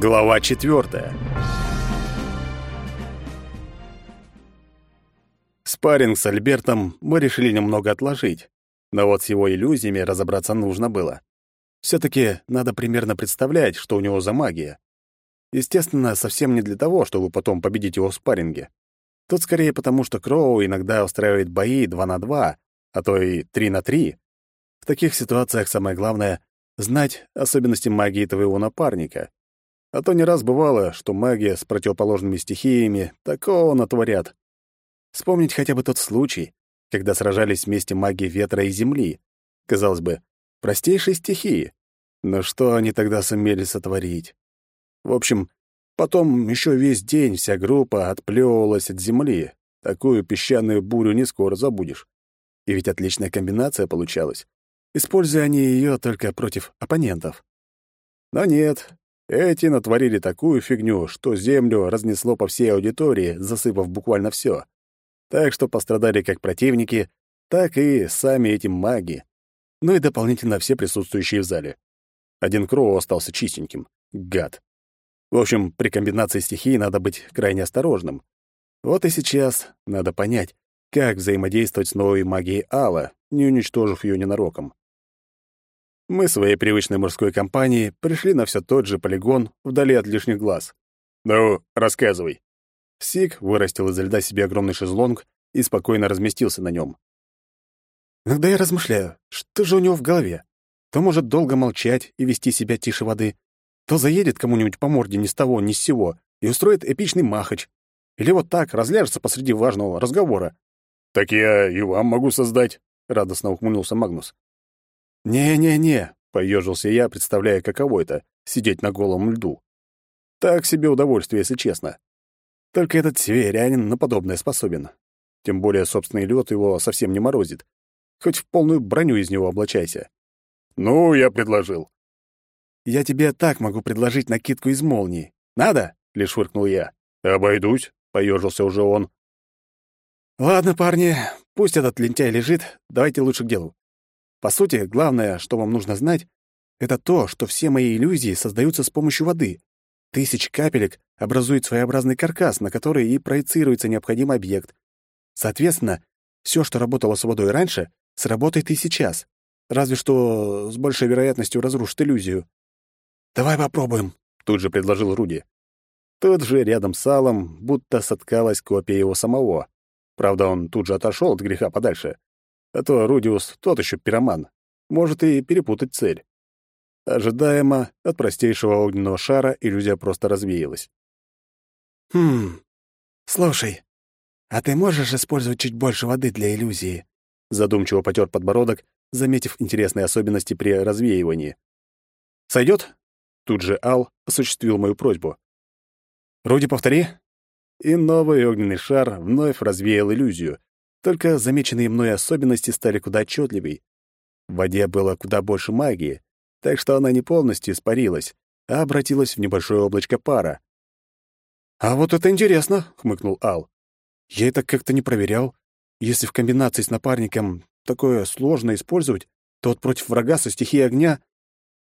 Глава четвертая. Спарринг с Альбертом мы решили немного отложить, но вот с его иллюзиями разобраться нужно было. все таки надо примерно представлять, что у него за магия. Естественно, совсем не для того, чтобы потом победить его в спарринге. Тут скорее потому, что Кроу иногда устраивает бои 2 на 2, а то и 3 на 3. В таких ситуациях самое главное — знать особенности магии твоего напарника. А то не раз бывало, что магия с противоположными стихиями такого натворят. Вспомнить хотя бы тот случай, когда сражались вместе маги ветра и земли. Казалось бы, простейшие стихии. Но что они тогда сумели сотворить? В общем, потом еще весь день вся группа отплевывалась от земли. Такую песчаную бурю не скоро забудешь. И ведь отличная комбинация получалась. Используя они ее только против оппонентов. Но нет, эти натворили такую фигню, что землю разнесло по всей аудитории, засыпав буквально все. Так что пострадали как противники, так и сами эти маги. Ну и дополнительно все присутствующие в зале. Один Кроу остался чистеньким. Гад. В общем, при комбинации стихий надо быть крайне осторожным. Вот и сейчас надо понять, как взаимодействовать с новой магией Алла, не уничтожив ее ненароком. Мы своей привычной морской компанией пришли на все тот же полигон, вдали от лишних глаз. «Ну, рассказывай». Сик вырастил из льда себе огромный шезлонг и спокойно разместился на нем. Иногда я размышляю, что же у него в голове. То может долго молчать и вести себя тише воды, то заедет кому-нибудь по морде ни с того, ни с сего и устроит эпичный махач. Или вот так разляжется посреди важного разговора. «Так я и вам могу создать», — радостно ухмыльнулся Магнус. «Не-не-не», — поежился я, представляя, каково это — сидеть на голом льду. Так себе удовольствие, если честно. Только этот северянин на подобное способен. Тем более собственный лед его совсем не морозит. Хоть в полную броню из него облачайся. «Ну, я предложил». «Я тебе так могу предложить накидку из молнии. Надо?» — лишь фыркнул я. «Обойдусь», — поежился уже он. «Ладно, парни, пусть этот лентяй лежит, давайте лучше к делу. По сути, главное, что вам нужно знать, это то, что все мои иллюзии создаются с помощью воды. Тысяч капелек образуют своеобразный каркас, на который и проецируется необходимый объект. Соответственно, все, что работало с водой раньше, сработает и сейчас. Разве что с большей вероятностью разрушит иллюзию. «Давай попробуем», — тут же предложил Руди. Тут же рядом с Алом будто соткалась копия его самого. Правда, он тут же отошел от греха подальше. А то Рудиус тот еще пироман. Может и перепутать цель. Ожидаемо, от простейшего огненного шара иллюзия просто развеялась. «Хм, слушай, а ты можешь использовать чуть больше воды для иллюзии?» Задумчиво потер подбородок, заметив интересные особенности при развеивании. «Сойдет?» Тут же Ал осуществил мою просьбу. «Руди, повтори». И новый огненный шар вновь развеял иллюзию, только замеченные мной особенности стали куда отчетливей. В воде было куда больше магии, так что она не полностью испарилась, а обратилась в небольшое облачко пара. «А вот это интересно», — хмыкнул Ал. «Я это как-то не проверял. Если в комбинации с напарником такое сложно использовать, то вот против врага со стихией огня...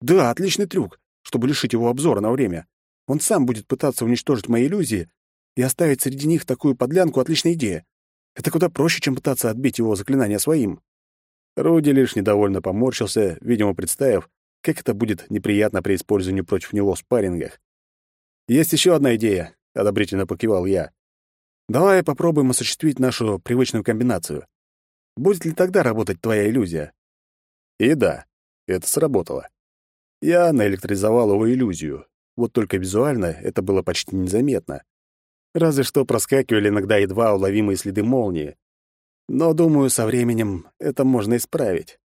Да, отличный трюк, чтобы лишить его обзора на время. Он сам будет пытаться уничтожить мои иллюзии, и оставить среди них такую подлянку — отличная идея. Это куда проще, чем пытаться отбить его заклинание своим. Руди лишь недовольно поморщился, видимо, представив, как это будет неприятно при использовании против него в спаррингах. «Есть еще одна идея», — одобрительно покивал я. «Давай попробуем осуществить нашу привычную комбинацию. Будет ли тогда работать твоя иллюзия?» И да, это сработало. Я наэлектризовал его иллюзию. Вот только визуально это было почти незаметно. Разве что проскакивали иногда едва уловимые следы молнии. Но, думаю, со временем это можно исправить.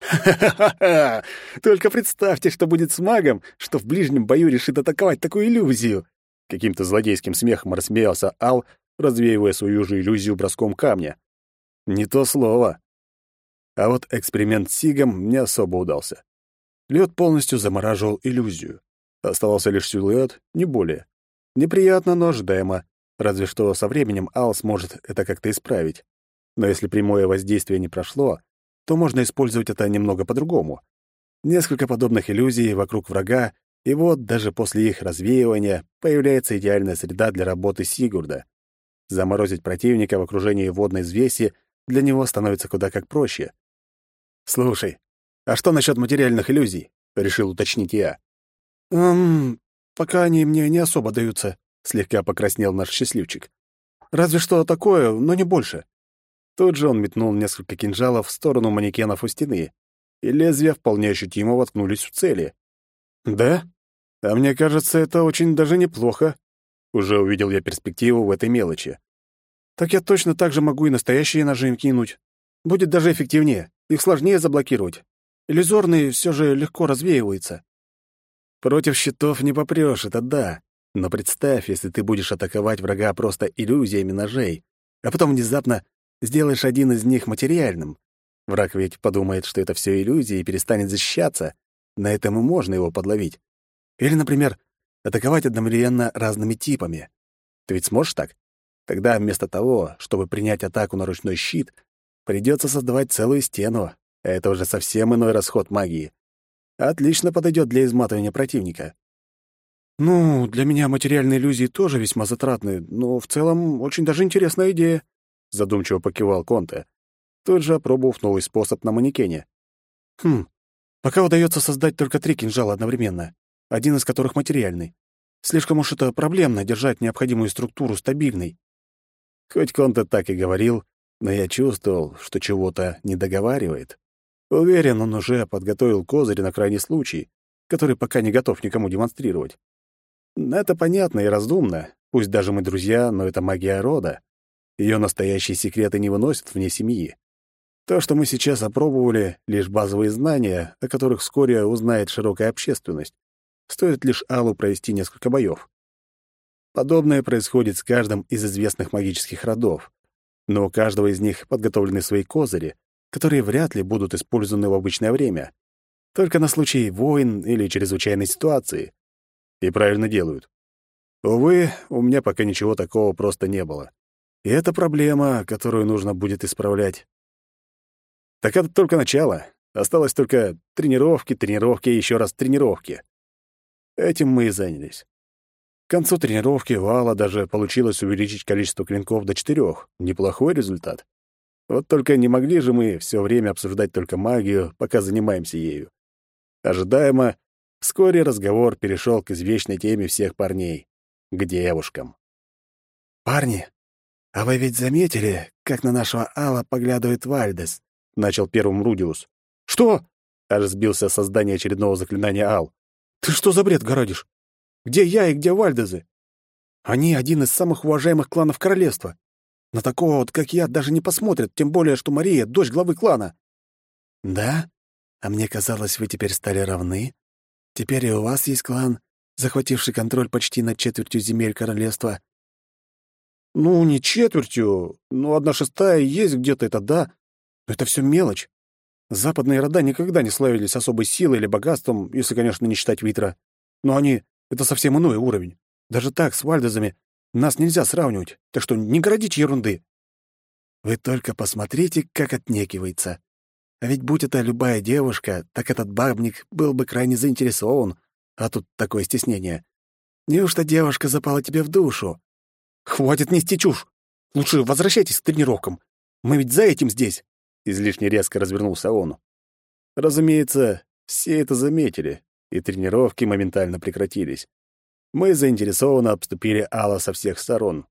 «Ха-ха-ха! Только представьте, что будет с магом, что в ближнем бою решит атаковать такую иллюзию!» Каким-то злодейским смехом рассмеялся Ал, развеивая свою же иллюзию броском камня. Не то слово. А вот эксперимент с Сигом не особо удался. Лед полностью замораживал иллюзию. Оставался лишь силуэт, не более. Неприятно, но ожидаемо. Разве что со временем Ал сможет это как-то исправить. Но если прямое воздействие не прошло, то можно использовать это немного по-другому. Несколько подобных иллюзий вокруг врага И вот даже после их развеивания появляется идеальная среда для работы Сигурда. Заморозить противника в окружении водной взвеси для него становится куда как проще. «Слушай, а что насчет материальных иллюзий?» — решил уточнить я. «Эм, пока они мне не особо даются», — слегка покраснел наш счастливчик. «Разве что такое, но не больше». Тут же он метнул несколько кинжалов в сторону манекенов у стены, и лезвия вполне ощутимо воткнулись в цели. «Да? А мне кажется, это очень даже неплохо». Уже увидел я перспективу в этой мелочи. «Так я точно так же могу и настоящие ножи им кинуть. Будет даже эффективнее. Их сложнее заблокировать. Иллюзорный все же легко развеивается». Против щитов не попрёшь, это да. Но представь, если ты будешь атаковать врага просто иллюзиями ножей, а потом внезапно сделаешь один из них материальным. Враг ведь подумает, что это все иллюзии и перестанет защищаться. На этом и можно его подловить. Или, например, атаковать одновременно разными типами. Ты ведь сможешь так? Тогда вместо того, чтобы принять атаку на ручной щит, придется создавать целую стену. Это уже совсем иной расход магии. Отлично подойдет для изматывания противника. Ну, для меня материальные иллюзии тоже весьма затратны, но в целом очень даже интересная идея, задумчиво покивал Конте. Тут же опробовав новый способ на манекене. Хм, пока удается создать только три кинжала одновременно, один из которых материальный. Слишком уж это проблемно держать необходимую структуру стабильной. Хоть Конте так и говорил, но я чувствовал, что чего-то не договаривает. Уверен, он уже подготовил козырь на крайний случай, который пока не готов никому демонстрировать. Это понятно и разумно. Пусть даже мы друзья, но это магия рода. Ее настоящие секреты не выносят вне семьи. То, что мы сейчас опробовали, — лишь базовые знания, о которых вскоре узнает широкая общественность. Стоит лишь Аллу провести несколько боев. Подобное происходит с каждым из известных магических родов. Но у каждого из них подготовлены свои козыри, которые вряд ли будут использованы в обычное время. Только на случай войн или чрезвычайной ситуации. И правильно делают. Увы, у меня пока ничего такого просто не было. И это проблема, которую нужно будет исправлять. Так это только начало. Осталось только тренировки, тренировки и еще раз тренировки. Этим мы и занялись. К концу тренировки у Алла даже получилось увеличить количество клинков до четырех. Неплохой результат. Вот только не могли же мы все время обсуждать только магию, пока занимаемся ею. Ожидаемо, вскоре разговор перешел к извечной теме всех парней — к девушкам. «Парни, а вы ведь заметили, как на нашего Алла поглядывает Вальдес?» — начал первым Рудиус. «Что?» — аж сбился создание очередного заклинания Ал. «Ты что за бред городишь? Где я и где Вальдезы? Они один из самых уважаемых кланов королевства. На такого вот, как я, даже не посмотрят, тем более, что Мария — дочь главы клана». «Да? А мне казалось, вы теперь стали равны. Теперь и у вас есть клан, захвативший контроль почти над четвертью земель королевства». «Ну, не четвертью, но одна шестая есть где-то, это да. Но это все мелочь. Западные рода никогда не славились особой силой или богатством, если, конечно, не считать Витра. Но они — это совсем иной уровень. Даже так, с Вальдезами, нас нельзя сравнивать, так что не городите ерунды. Вы только посмотрите, как отнекивается. А ведь будь это любая девушка, так этот бабник был бы крайне заинтересован, а тут такое стеснение. Неужто девушка запала тебе в душу? Хватит нести чушь. Лучше возвращайтесь к тренировкам. Мы ведь за этим здесь. Излишне резко развернулся он. Разумеется, все это заметили, и тренировки моментально прекратились. Мы заинтересованно обступили Алла со всех сторон.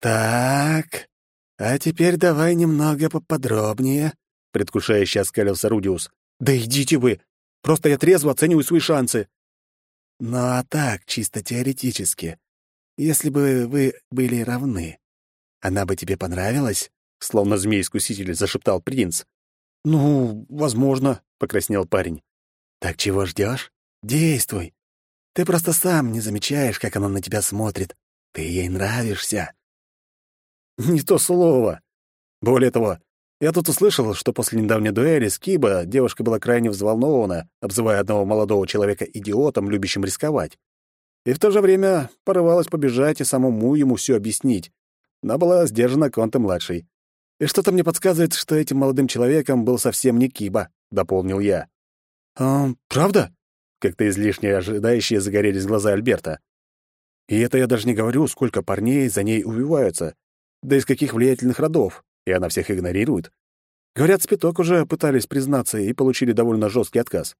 «Так, а теперь давай немного поподробнее», — предвкушающе оскалился Рудиус. «Да идите вы! Просто я трезво оцениваю свои шансы». «Ну а так, чисто теоретически. Если бы вы были равны, она бы тебе понравилась?» Словно змей-искуситель зашептал принц. «Ну, возможно», — покраснел парень. «Так чего ждешь? Действуй. Ты просто сам не замечаешь, как она на тебя смотрит. Ты ей нравишься». «Не то слово. Более того, я тут услышал, что после недавней дуэли с Киба девушка была крайне взволнована, обзывая одного молодого человека идиотом, любящим рисковать. И в то же время порывалась побежать и самому ему все объяснить, но была сдержана Конте-младший. И что-то мне подсказывает, что этим молодым человеком был совсем не Киба, — дополнил я. «А, правда? Как-то излишне ожидающие загорелись глаза Альберта. И это я даже не говорю, сколько парней за ней убиваются, да из каких влиятельных родов, и она всех игнорирует. Говорят, спиток уже пытались признаться и получили довольно жесткий отказ.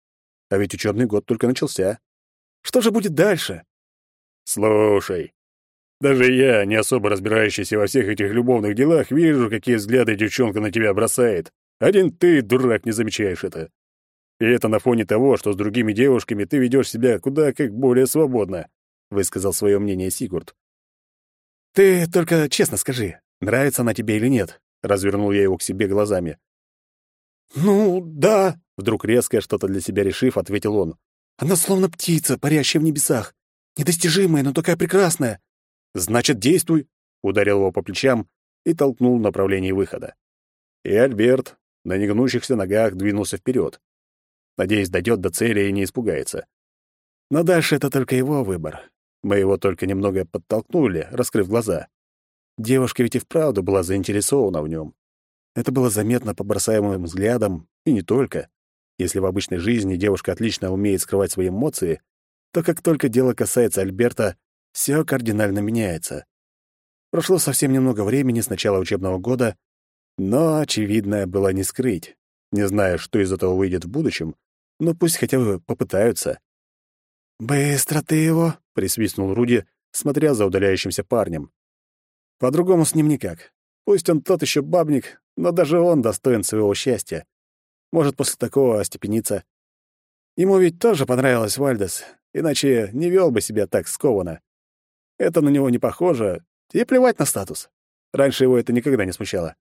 А ведь учебный год только начался. Что же будет дальше? Слушай, даже я, не особо разбирающийся во всех этих любовных делах, вижу, какие взгляды девчонка на тебя бросает. Один ты, дурак, не замечаешь это. И это на фоне того, что с другими девушками ты ведешь себя куда как более свободно, высказал свое мнение Сигурд. Ты только честно скажи, нравится она тебе или нет? Развернул я его к себе глазами. Ну, да, вдруг резко что-то для себя решив, ответил он. Она словно птица, парящая в небесах. Недостижимая, но такая прекрасная. Значит, действуй, ударил его по плечам и толкнул в направлении выхода. И Альберт на негнущихся ногах двинулся вперед. Надеюсь, дойдет до цели и не испугается. Но дальше это только его выбор. Мы его только немного подтолкнули, раскрыв глаза. Девушка ведь и вправду была заинтересована в нем. Это было заметно по бросаемым взглядам, и не только. Если в обычной жизни девушка отлично умеет скрывать свои эмоции, то как только дело касается Альберта, все кардинально меняется. Прошло совсем немного времени с начала учебного года, но очевидное было не скрыть. Не знаю, что из этого выйдет в будущем, но пусть хотя бы попытаются. «Быстро ты его!» — присвистнул Руди, смотря за удаляющимся парнем. «По-другому с ним никак. Пусть он тот еще бабник, но даже он достоин своего счастья. Может, после такого остепениться. Ему ведь тоже понравилась Вальдес, иначе не вел бы себя так скованно. Это на него не похоже, и плевать на статус. Раньше его это никогда не смущало.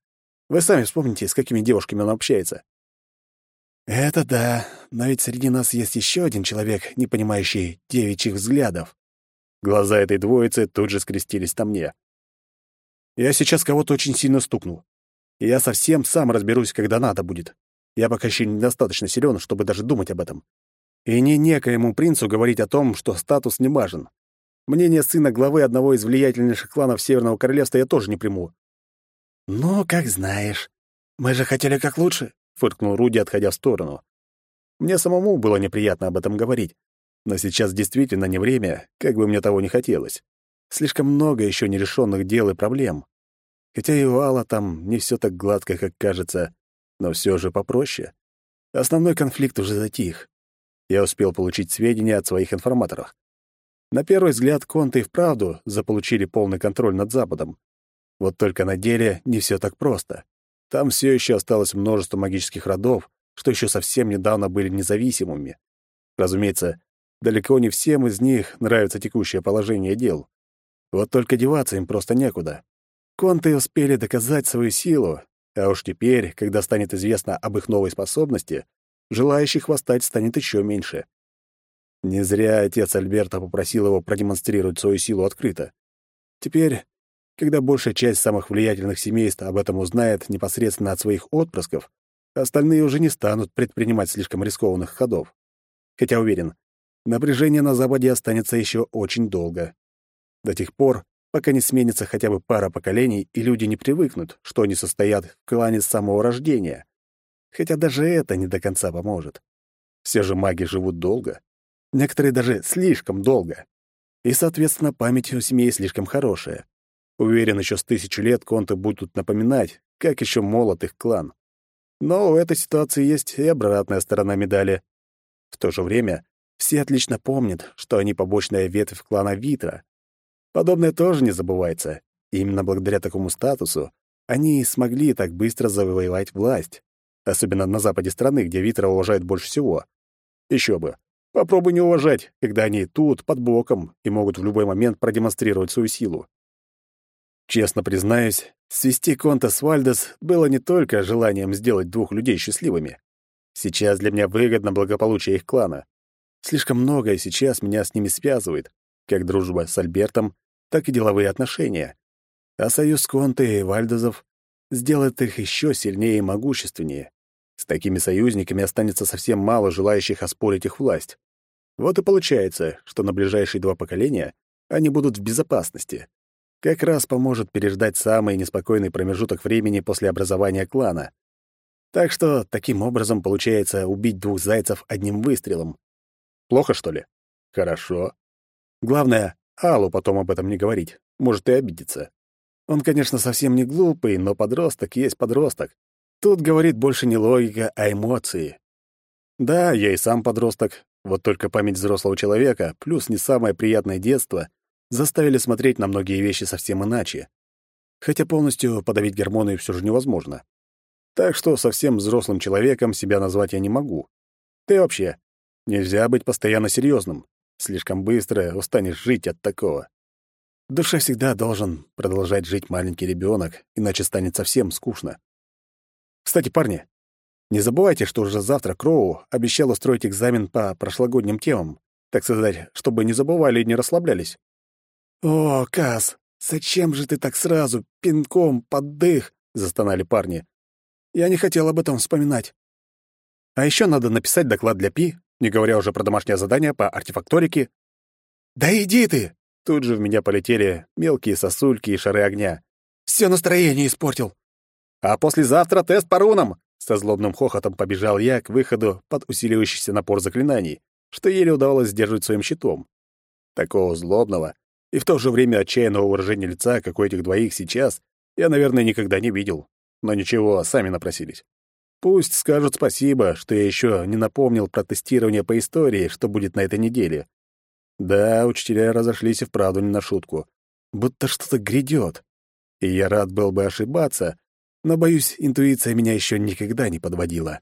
Вы сами вспомните, с какими девушками он общается. Это да, но ведь среди нас есть еще один человек, не понимающий девичьих взглядов. Глаза этой двоицы тут же скрестились на мне. Я сейчас кого-то очень сильно стукнул. Я совсем сам разберусь, когда надо будет. Я пока еще недостаточно силен, чтобы даже думать об этом. И не некоему принцу говорить о том, что статус не важен. Мнение сына главы одного из влиятельнейших кланов Северного Королевства я тоже не приму. «Ну, как знаешь. Мы же хотели как лучше», — фыркнул Руди, отходя в сторону. Мне самому было неприятно об этом говорить, но сейчас действительно не время, как бы мне того не хотелось. Слишком много еще нерешенных дел и проблем. Хотя и у Алла там не все так гладко, как кажется, но все же попроще. Основной конфликт уже затих. Я успел получить сведения от своих информаторов. На первый взгляд, конты и вправду заполучили полный контроль над Западом. Вот только на деле не все так просто. Там все еще осталось множество магических родов, что еще совсем недавно были независимыми. Разумеется, далеко не всем из них нравится текущее положение дел. Вот только деваться им просто некуда. Конты успели доказать свою силу, а уж теперь, когда станет известно об их новой способности, желающих восстать станет еще меньше. Не зря отец Альберта попросил его продемонстрировать свою силу открыто. Теперь, когда большая часть самых влиятельных семейств об этом узнает непосредственно от своих отпрысков, остальные уже не станут предпринимать слишком рискованных ходов. Хотя уверен, напряжение на Западе останется еще очень долго. До тех пор, пока не сменится хотя бы пара поколений, и люди не привыкнут, что они состоят в клане с самого рождения. Хотя даже это не до конца поможет. Все же маги живут долго. Некоторые даже слишком долго. И, соответственно, память у семей слишком хорошая. Уверен, еще с тысячу лет конты будут напоминать, как еще молод их клан. Но у этой ситуации есть и обратная сторона медали. В то же время все отлично помнят, что они побочная ветвь клана Витра, Подобное тоже не забывается. И именно благодаря такому статусу они и смогли так быстро завоевать власть. Особенно на западе страны, где Витра уважают больше всего. Еще бы. Попробуй не уважать, когда они тут, под боком, и могут в любой момент продемонстрировать свою силу. Честно признаюсь, свести Конта с Вальдес было не только желанием сделать двух людей счастливыми. Сейчас для меня выгодно благополучие их клана. Слишком многое сейчас меня с ними связывает, как дружба с Альбертом, так и деловые отношения. А союз Конте и Вальдезов сделает их еще сильнее и могущественнее. С такими союзниками останется совсем мало желающих оспорить их власть. Вот и получается, что на ближайшие два поколения они будут в безопасности. Как раз поможет переждать самый неспокойный промежуток времени после образования клана. Так что таким образом получается убить двух зайцев одним выстрелом. Плохо, что ли? Хорошо. Главное, Аллу потом об этом не говорить. Может и обидеться. Он, конечно, совсем не глупый, но подросток есть подросток. Тут говорит больше не логика, а эмоции. Да, я и сам подросток, вот только память взрослого человека плюс не самое приятное детство заставили смотреть на многие вещи совсем иначе. Хотя полностью подавить гормоны все же невозможно. Так что совсем взрослым человеком себя назвать я не могу. Ты вообще, нельзя быть постоянно серьезным. Слишком быстро устанешь жить от такого. В душе всегда должен продолжать жить маленький ребенок, иначе станет совсем скучно. Кстати, парни, не забывайте, что уже завтра Кроу обещал устроить экзамен по прошлогодним темам, так сказать, чтобы не забывали и не расслаблялись. «О, Кас, зачем же ты так сразу, пинком, под дых?» — застонали парни. «Я не хотел об этом вспоминать». А еще надо написать доклад для Пи, не говоря уже про домашнее задание по артефакторике. «Да иди ты!» Тут же в меня полетели мелкие сосульки и шары огня. Все настроение испортил. А послезавтра тест по рунам. Со злобным хохотом побежал я к выходу под усиливающийся напор заклинаний, что еле удавалось сдерживать своим щитом. Такого злобного и в то же время отчаянного выражения лица, как у этих двоих сейчас, я, наверное, никогда не видел. Но ничего, сами напросились. Пусть скажут спасибо, что я еще не напомнил про тестирование по истории, что будет на этой неделе. Да, учителя разошлись и вправду не на шутку. Будто что-то грядет. И я рад был бы ошибаться, но, боюсь, интуиция меня еще никогда не подводила.